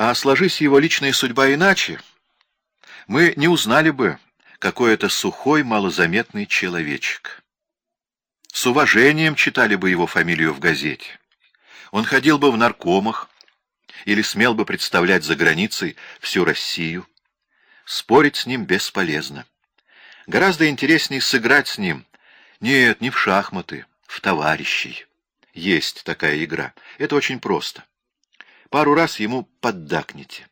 А сложись его личная судьба иначе, мы не узнали бы, какой это сухой, малозаметный человечек. С уважением читали бы его фамилию в газете. Он ходил бы в наркомах или смел бы представлять за границей всю Россию. Спорить с ним бесполезно. Гораздо интереснее сыграть с ним. Нет, не в шахматы, в товарищей. Есть такая игра. Это очень просто. Пару раз ему поддакните.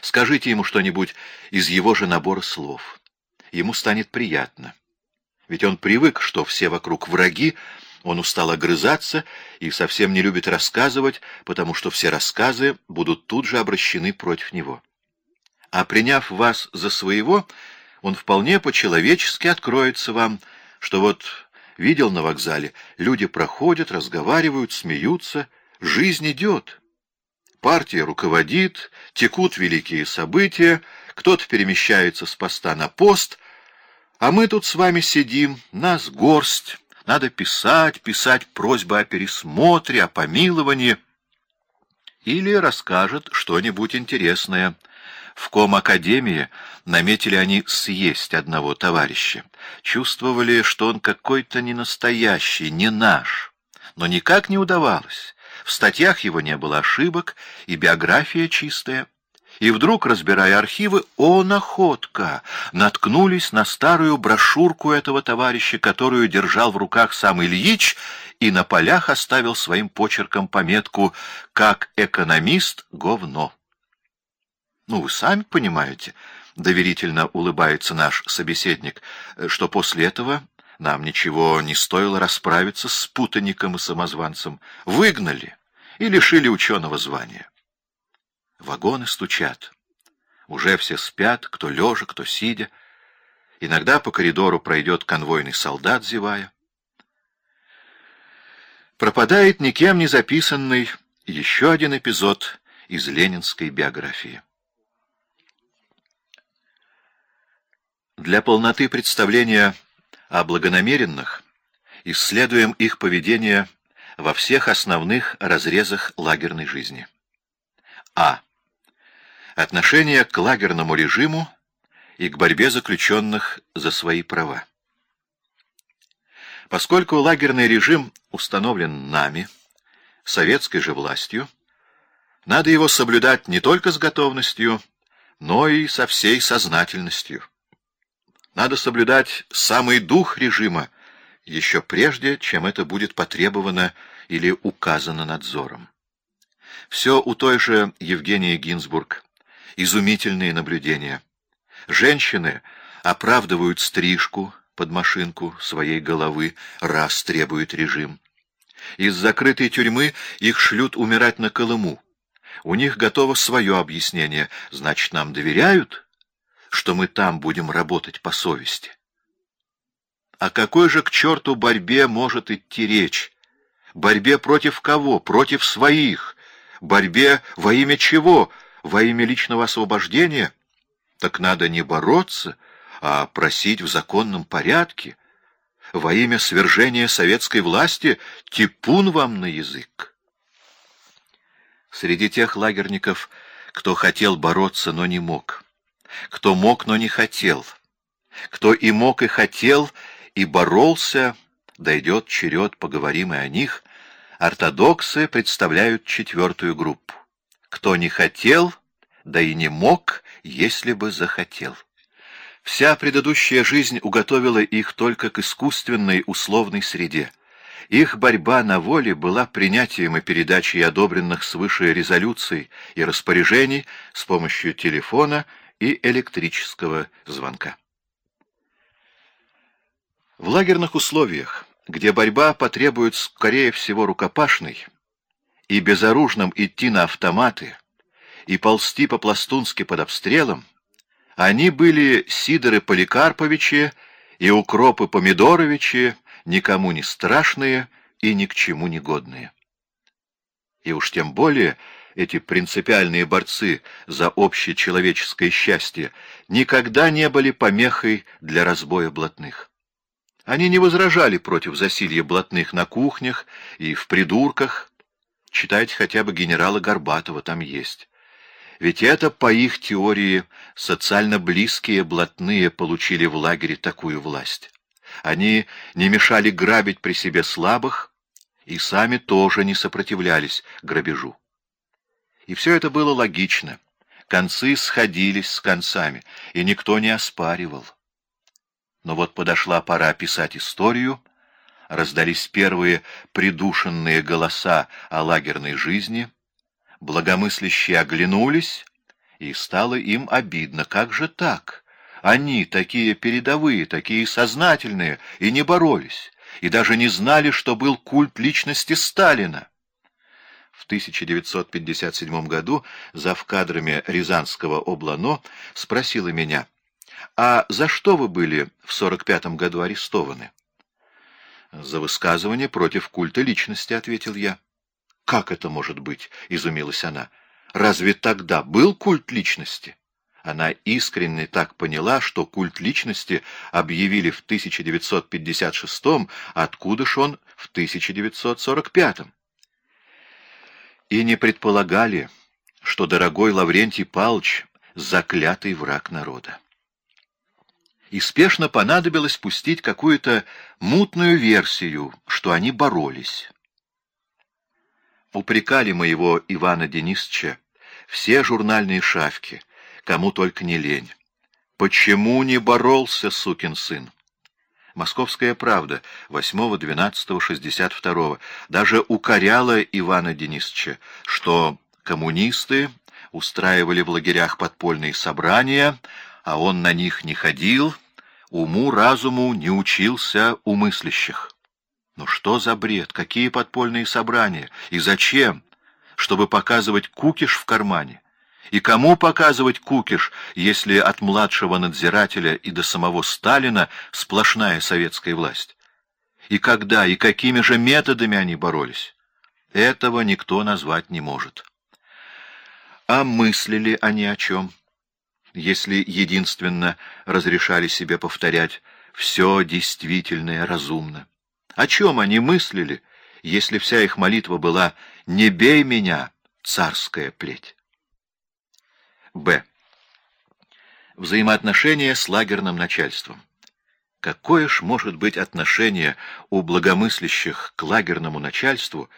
Скажите ему что-нибудь из его же набора слов. Ему станет приятно. Ведь он привык, что все вокруг враги, он устал огрызаться и совсем не любит рассказывать, потому что все рассказы будут тут же обращены против него. А приняв вас за своего, он вполне по-человечески откроется вам, что вот видел на вокзале, люди проходят, разговаривают, смеются, жизнь идет. Партия руководит, текут великие события, кто-то перемещается с поста на пост, а мы тут с вами сидим, нас горсть, надо писать, писать просьбы о пересмотре, о помиловании. Или расскажет что-нибудь интересное. В ком-академии наметили они съесть одного товарища. Чувствовали, что он какой-то ненастоящий, не наш. Но никак не удавалось. В статьях его не было ошибок, и биография чистая. И вдруг, разбирая архивы, о, находка! Наткнулись на старую брошюрку этого товарища, которую держал в руках сам Ильич, и на полях оставил своим почерком пометку «Как экономист говно». Ну, вы сами понимаете, — доверительно улыбается наш собеседник, — что после этого нам ничего не стоило расправиться с путаником и самозванцем. Выгнали и лишили ученого звания. Вагоны стучат. Уже все спят, кто лежа, кто сидя. Иногда по коридору пройдет конвойный солдат, зевая. Пропадает никем не записанный еще один эпизод из ленинской биографии. Для полноты представления о благонамеренных исследуем их поведение во всех основных разрезах лагерной жизни. А. Отношение к лагерному режиму и к борьбе заключенных за свои права. Поскольку лагерный режим установлен нами, советской же властью, надо его соблюдать не только с готовностью, но и со всей сознательностью. Надо соблюдать самый дух режима, еще прежде, чем это будет потребовано или указано надзором. Все у той же Евгении Гинзбург. Изумительные наблюдения. Женщины оправдывают стрижку под машинку своей головы, раз требует режим. Из закрытой тюрьмы их шлют умирать на Колыму. У них готово свое объяснение. Значит, нам доверяют, что мы там будем работать по совести. О какой же к черту борьбе может идти речь? Борьбе против кого? Против своих. Борьбе во имя чего? Во имя личного освобождения? Так надо не бороться, а просить в законном порядке. Во имя свержения советской власти типун вам на язык. Среди тех лагерников, кто хотел бороться, но не мог, кто мог, но не хотел, кто и мог, и хотел, и боролся, дойдет черед, поговорим и о них, ортодоксы представляют четвертую группу. Кто не хотел, да и не мог, если бы захотел. Вся предыдущая жизнь уготовила их только к искусственной условной среде. Их борьба на воле была принятием и передачей одобренных свыше резолюций и распоряжений с помощью телефона и электрического звонка. В лагерных условиях, где борьба потребует, скорее всего, рукопашной, и безоружным идти на автоматы, и ползти по-пластунски под обстрелом, они были Сидоры Поликарповичи и Укропы Помидоровичи, никому не страшные и ни к чему не годные. И уж тем более эти принципиальные борцы за общечеловеческое счастье никогда не были помехой для разбоя блатных. Они не возражали против засилья блатных на кухнях и в придурках. Читайте хотя бы генерала Горбатова, там есть. Ведь это, по их теории, социально близкие блатные получили в лагере такую власть. Они не мешали грабить при себе слабых и сами тоже не сопротивлялись грабежу. И все это было логично. Концы сходились с концами, и никто не оспаривал. Но вот подошла пора писать историю, раздались первые придушенные голоса о лагерной жизни, благомыслящие оглянулись, и стало им обидно. Как же так? Они, такие передовые, такие сознательные, и не боролись, и даже не знали, что был культ личности Сталина. В 1957 году завкадрами Рязанского облано спросила меня, «А за что вы были в 45 году арестованы?» «За высказывание против культа личности», — ответил я. «Как это может быть?» — изумилась она. «Разве тогда был культ личности?» Она искренне так поняла, что культ личности объявили в 1956 откуда ж он в 1945 -м и не предполагали, что дорогой Лаврентий Палч — заклятый враг народа. И спешно понадобилось пустить какую-то мутную версию, что они боролись. Упрекали моего Ивана Денисовича все журнальные шавки, кому только не лень. Почему не боролся, сукин сын? Московская правда, 8.12.62, даже укоряла Ивана Денисовича, что коммунисты устраивали в лагерях подпольные собрания, а он на них не ходил, уму-разуму не учился у мыслящих. Ну что за бред? Какие подпольные собрания? И зачем? Чтобы показывать кукиш в кармане? И кому показывать кукиш, если от младшего надзирателя и до самого Сталина сплошная советская власть? И когда, и какими же методами они боролись? Этого никто назвать не может. А мыслили они о чем? Если единственно разрешали себе повторять «все действительное разумно». О чем они мыслили, если вся их молитва была «не бей меня, царская плеть»? Б. Взаимоотношения с лагерным начальством. Какое ж может быть отношение у благомыслящих к лагерному начальству,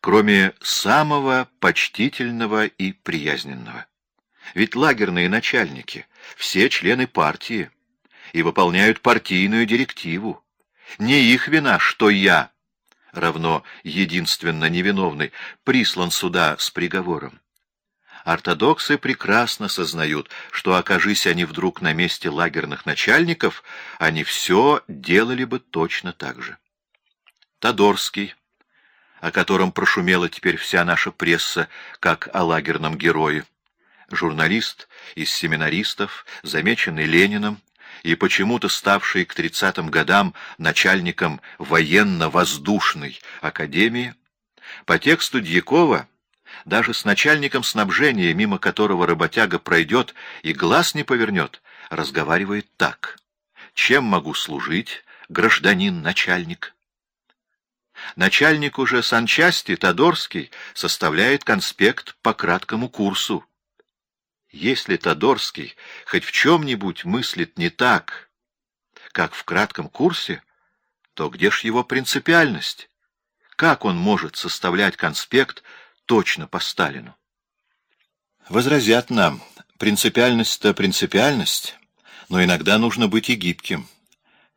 кроме самого почтительного и приязненного? Ведь лагерные начальники — все члены партии и выполняют партийную директиву. Не их вина, что я, равно единственно невиновный, прислан сюда с приговором. Ортодоксы прекрасно сознают, что, окажись они вдруг на месте лагерных начальников, они все делали бы точно так же. Тодорский, о котором прошумела теперь вся наша пресса, как о лагерном герое, журналист из семинаристов, замеченный Лениным, и почему-то ставший к тридцатым годам начальником военно-воздушной академии, по тексту Дьякова даже с начальником снабжения, мимо которого работяга пройдет и глаз не повернет, разговаривает так. «Чем могу служить, гражданин-начальник?» Начальник уже санчасти Тодорский составляет конспект по краткому курсу. Если Тодорский хоть в чем-нибудь мыслит не так, как в кратком курсе, то где ж его принципиальность? Как он может составлять конспект точно по Сталину. Возразят нам, принципиальность-то принципиальность, но иногда нужно быть и гибким.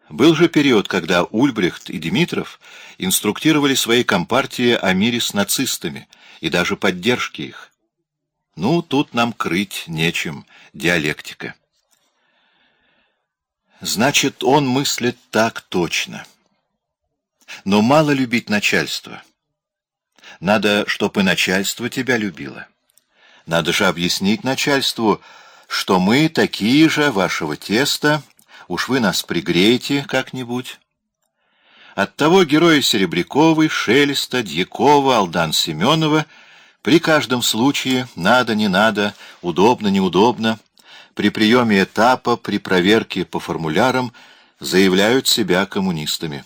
Был же период, когда Ульбрихт и Димитров инструктировали свои компартии о мире с нацистами и даже поддержке их. Ну, тут нам крыть нечем, диалектика. Значит, он мыслит так точно. Но мало любить начальство. Надо, чтобы и начальство тебя любило. Надо же объяснить начальству, что мы такие же вашего теста, уж вы нас пригреете как-нибудь. Оттого герои Серебряковой, Шелеста, Дьякова, Алдан Семенова при каждом случае, надо, не надо, удобно, неудобно, при приеме этапа, при проверке по формулярам заявляют себя коммунистами.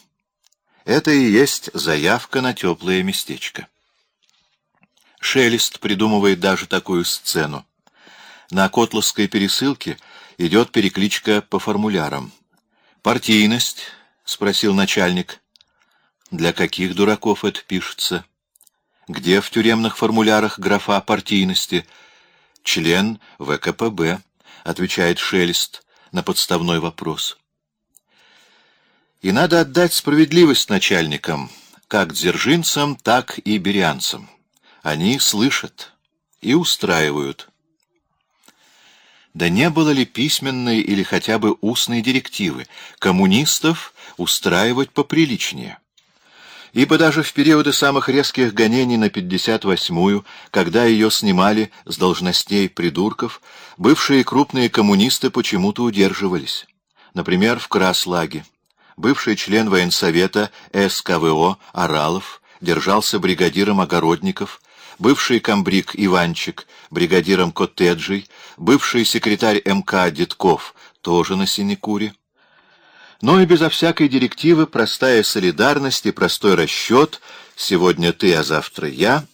Это и есть заявка на теплое местечко. Шелест придумывает даже такую сцену. На Котловской пересылке идет перекличка по формулярам. «Партийность?» — спросил начальник. «Для каких дураков это пишется?» «Где в тюремных формулярах графа партийности?» «Член ВКПБ», — отвечает Шелест на подставной вопрос. И надо отдать справедливость начальникам, как дзержинцам, так и берианцам. Они слышат и устраивают. Да не было ли письменной или хотя бы устной директивы коммунистов устраивать поприличнее? Ибо даже в периоды самых резких гонений на 58-ю, когда ее снимали с должностей придурков, бывшие крупные коммунисты почему-то удерживались. Например, в Краслаге бывший член военсовета СКВО Оралов держался бригадиром огородников, бывший комбриг Иванчик бригадиром коттеджей, бывший секретарь МК Детков тоже на синекуре. Но и безо всякой директивы простая солидарность и простой расчет «сегодня ты, а завтра я»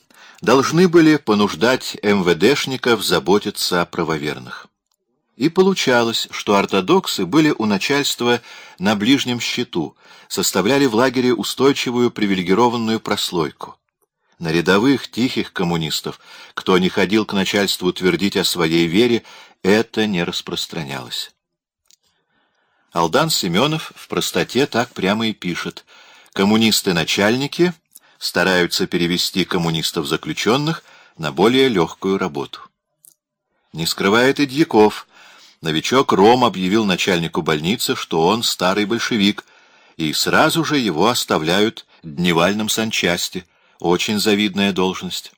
должны были понуждать МВДшников заботиться о правоверных. И получалось, что ортодоксы были у начальства на ближнем счету, составляли в лагере устойчивую привилегированную прослойку. На рядовых тихих коммунистов, кто не ходил к начальству твердить о своей вере, это не распространялось. Алдан Семенов в простоте так прямо и пишет. Коммунисты-начальники стараются перевести коммунистов-заключенных на более легкую работу. Не скрывает и Дьяков – Новичок Ром объявил начальнику больницы, что он старый большевик, и сразу же его оставляют дневальным санчасти, очень завидная должность.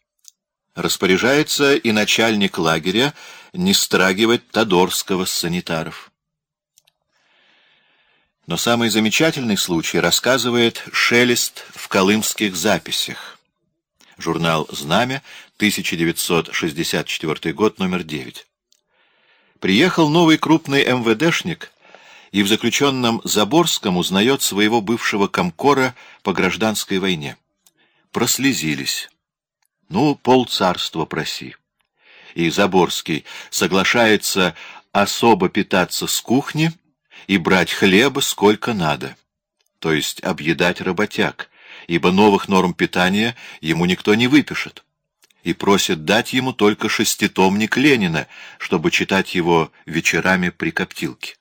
Распоряжается и начальник лагеря не страгивать Тодорского с санитаров. Но самый замечательный случай рассказывает Шелест в колымских записях. Журнал «Знамя», 1964 год, номер 9. Приехал новый крупный МВДшник и в заключенном Заборском узнает своего бывшего комкора по гражданской войне. Прослезились. Ну, полцарства проси. И Заборский соглашается особо питаться с кухни и брать хлеба сколько надо, то есть объедать работяг, ибо новых норм питания ему никто не выпишет и просит дать ему только шеститомник Ленина, чтобы читать его вечерами при коптилке.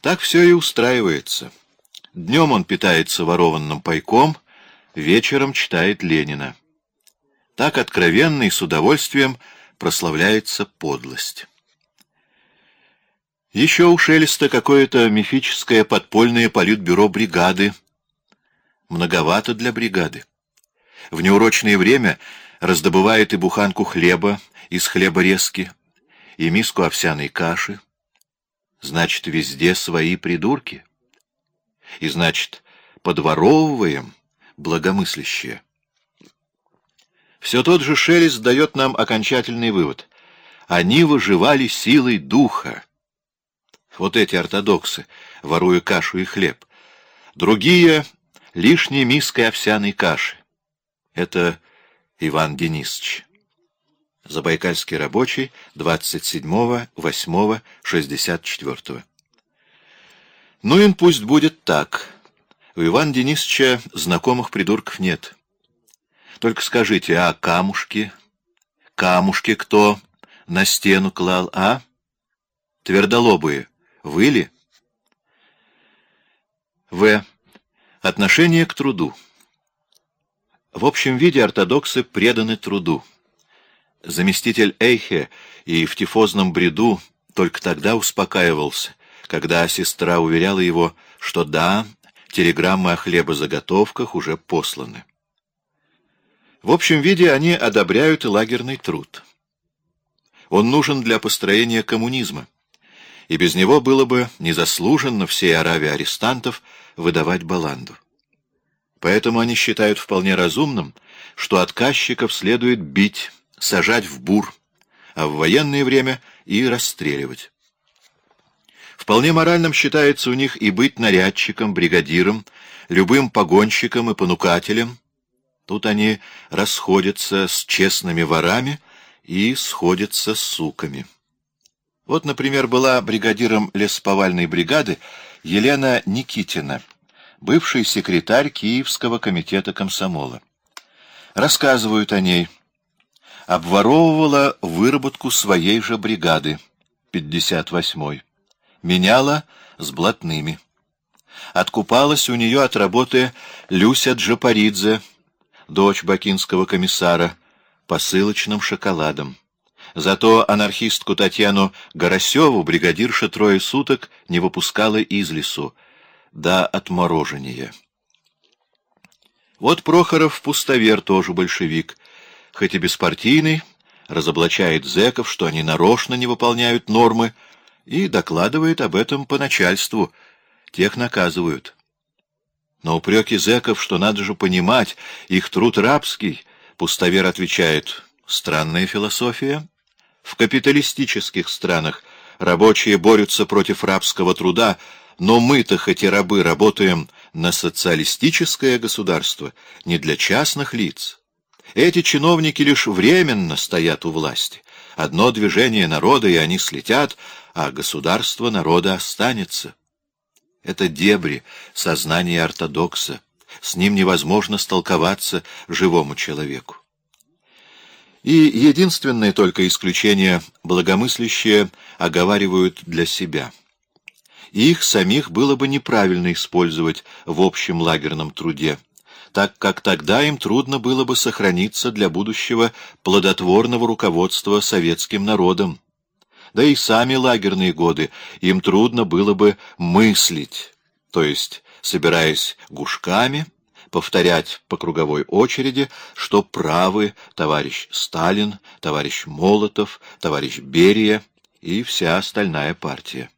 Так все и устраивается. Днем он питается ворованным пайком, вечером читает Ленина. Так откровенно и с удовольствием прославляется подлость. Еще у Шелеста какое-то мифическое подпольное политбюро бригады. Многовато для бригады. В неурочное время раздобывает и буханку хлеба из хлеборезки, и миску овсяной каши. Значит, везде свои придурки. И, значит, подворовываем благомыслящие. Все тот же Шелест дает нам окончательный вывод. Они выживали силой духа. Вот эти ортодоксы, воруя кашу и хлеб. Другие — лишней миской овсяной каши. Это Иван Денисович. Забайкальский рабочий, 27.08.64. Ну и пусть будет так. У Ивана Денисовича знакомых придурков нет. Только скажите, а камушки? Камушки кто на стену клал, а? Твердолобые. Вы ли? В. Отношение к труду. В общем виде ортодоксы преданы труду. Заместитель Эйхе и в тифозном бреду только тогда успокаивался, когда сестра уверяла его, что да, телеграммы о хлебозаготовках уже посланы. В общем виде они одобряют и лагерный труд. Он нужен для построения коммунизма, и без него было бы незаслуженно всей Аравии арестантов выдавать баланду. Поэтому они считают вполне разумным, что отказчиков следует бить, сажать в бур, а в военное время и расстреливать. Вполне моральным считается у них и быть нарядчиком, бригадиром, любым погонщиком и понукателем. Тут они расходятся с честными ворами и сходятся с суками. Вот, например, была бригадиром лесоповальной бригады Елена Никитина, бывший секретарь Киевского комитета комсомола. Рассказывают о ней. Обворовывала выработку своей же бригады, 58-й. Меняла с блатными. Откупалась у нее от работы Люся Джапаридзе, дочь бакинского комиссара, посылочным шоколадом. Зато анархистку Татьяну Горосеву бригадирша трое суток не выпускала из лесу до отморожения. Вот Прохоров пустовер тоже большевик, хоть и беспартийный, разоблачает зэков, что они нарочно не выполняют нормы, и докладывает об этом по начальству, тех наказывают. На упреки зэков, что надо же понимать, их труд рабский, пустовер отвечает, странная философия. В капиталистических странах рабочие борются против рабского труда, но мы-то, хоть и рабы, работаем на социалистическое государство, не для частных лиц. Эти чиновники лишь временно стоят у власти. Одно движение народа, и они слетят, а государство народа останется. Это дебри, сознание ортодокса. С ним невозможно столковаться живому человеку. И единственное только исключение благомыслящие оговаривают для себя. Их самих было бы неправильно использовать в общем лагерном труде, так как тогда им трудно было бы сохраниться для будущего плодотворного руководства советским народом. Да и сами лагерные годы им трудно было бы мыслить, то есть, собираясь гушками, повторять по круговой очереди, что правы товарищ Сталин, товарищ Молотов, товарищ Берия и вся остальная партия.